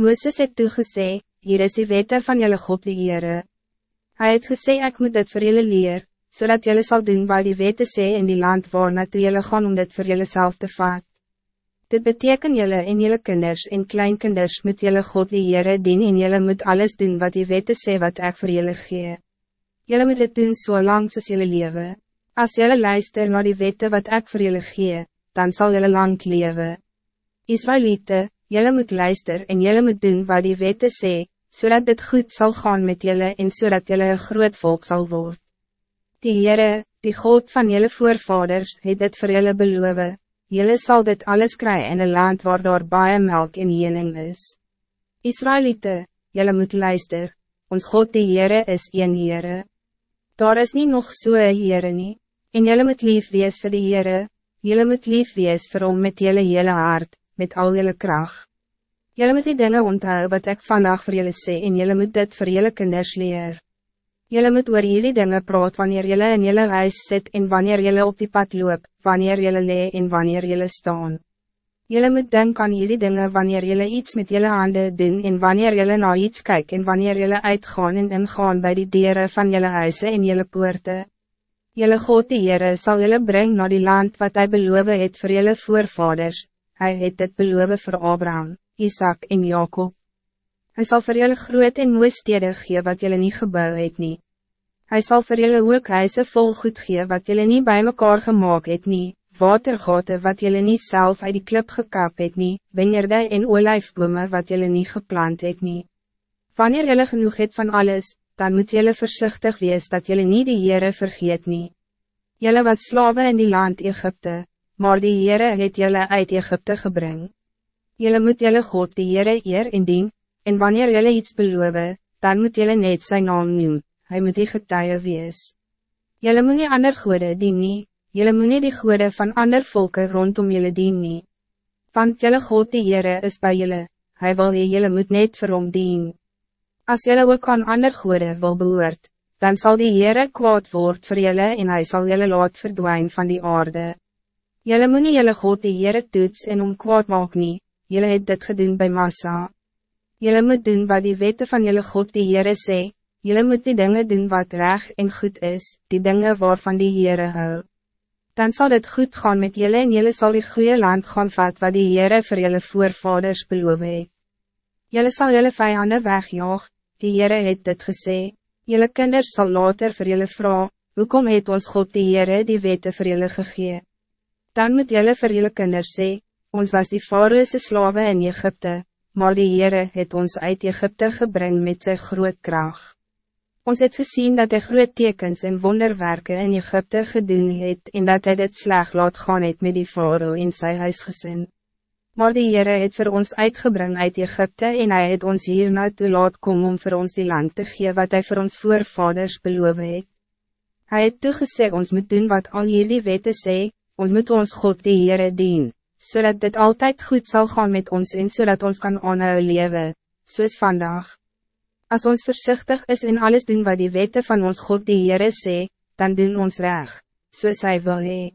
Mooses het toegesê, hier is die wette van jullie God die Heere. Hy het gesê ek moet dit vir jullie leer, zodat jullie zal doen wat die wette sê in die land waar naartoe jullie gaan om dit voor jullie zelf te vaat. Dit betekent jullie en jullie kinders en kleinkinders moet jullie God die Heere dien en jullie moet alles doen wat die wette sê wat ik voor jullie gee. Jullie moet dit doen so lang soos jullie leven. Als jullie luister naar die wette wat ik voor jullie gee, dan zal jullie lang leven. Israëlieten, jullie moet luister en jullie moet doen wat die wette sê, zodat dit goed zal gaan met jullie en zodat jullie een groot volk zal worden. Die Heere, die God van jullie voorvaders, het dit voor jullie beloven. Jullie zal dit alles krijgen in een land waar daar baie melk en jening is. Israëlieten, jullie moet luister, ons God die Heere is een Heere. Daar is niet nog so een Heere nie, en jullie moet lief wees vir die Heere, jullie moet lief wees vir hom met jullie hele hart, met al jullie kracht. Jullie moet die dingen onthou wat ik vandaag voor jullie sê en jullie moet dit voor jullie kinders leer. Jullie moet oor jullie dingen praat wanneer jullie in jullie huis zit en wanneer jullie op die pad loop, wanneer jullie lee en wanneer jullie staan. Jullie moet denken aan jullie dingen wanneer jullie iets met jullie handen doen en wanneer jullie naar iets kijken en wanneer jullie uitgaan en ingaan bij die dieren van jullie huizen en jullie poorten. Jullie God die Heere sal jullie brengen naar die land wat hij beloven het voor jullie voorvaders, hij het dit beloven voor Abraham. Isaac en Jacob. Hij zal voor jullie groot en mooi stede gee wat jullie niet gebouw het nie. Hij zal voor jullie ook huise vol goed gee wat jullie niet bij mekaar gemaakt het nie, watergoten wat jullie niet zelf uit die klip gekap het nie, wingerde en olijfbome wat jullie niet geplant het nie. Wanneer jullie genoeg het van alles, dan moet jullie voorzichtig wees dat jullie niet die Heere vergeet nie. Jullie was slaven in die land Egypte, maar die Heere het jullie uit Egypte gebring. Jullie moet jullie God die Heere eer en dien, en wanneer jullie iets beloven, dan moet jullie net zijn naam noem, hij moet die getuie wees. Jullie moet nie ander goede dien nie, jullie moet nie die goede van ander volken rondom jullie dien nie. Want jullie God die Heere is bij jullie, hij wil je jullie moet net vir hom dien. As jullie ook aan ander goede wil behoort, dan zal die Heere kwaad word voor jullie en hij zal jullie laat verdwijnen van die aarde. Jullie moet nie jullie God die Heere toets en om kwaad maak nie, Jullie het dit gedoen bij Massa. Jullie moet doen wat die wette van jullie God die Heere sê, jullie moet die dingen doen wat recht en goed is, die dingen waarvan die Heere hou. Dan zal het goed gaan met jullie en jullie zal die goede land gaan vat wat die Heere voor jullie voorvaders beloof het. Jullie zal jullie vijanden wegjaag, die Heere het dit gesê, jullie kinders zal later voor jullie vrouw, hoekom het ons God die Heere die wette voor jullie gegee. Dan moet jullie voor jullie kinders sê, Ons was die Faroese slaven in Egypte, maar die Heere het ons uit Egypte gebring met zijn groot kracht. Ons het gezien dat hij groot tekens en wonderwerken in Egypte gedoen het en dat hij dit slag laat gaan het met die Faro in sy huisgezin. Maar die Heere het voor ons uitgebring uit Egypte en hij het ons hier naartoe laat kom om voor ons die land te gee wat hij voor ons voorvaders beloof het. Hy het toegesê ons moet doen wat al jullie weten sê, ons moet ons God die Heere dien zodat so dit altijd goed zal gaan met ons en zodat so ons kan aanhou lewe, soos vandaag. Als ons voorzichtig is in alles doen wat die wette van ons God die Heere sê, dan doen ons recht, soos hy wil hee.